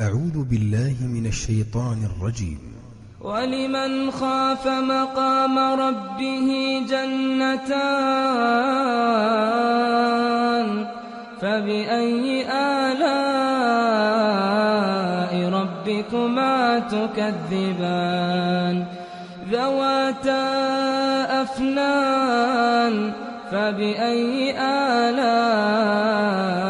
أعوذ بالله من الشيطان الرجيم. ولمن خاف مقام ربه جنتان فبأي آلاء ربكما تكذبان؟ ذواتا أفنان فبأي آلاء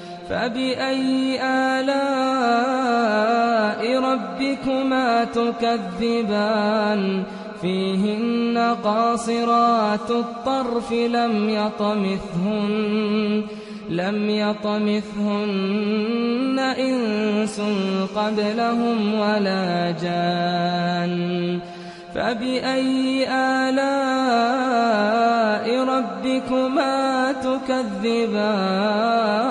فبأي آلاء ربكما تكذبان؟ فيهن قاصرات الطرف لم يطمثهن لم يطمثهن إنس قبلهم ولا جان. فبأي آلاء ربكما تكذبان؟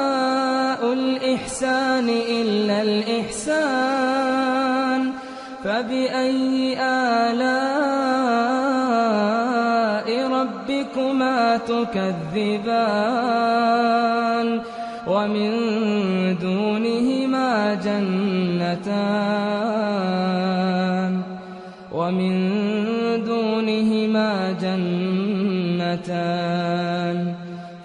الإحسان إلا الإحسان فبأي آلاء ربكما تكذبان؟ ومن دونهما جنتان. ومن دونهما جنتان.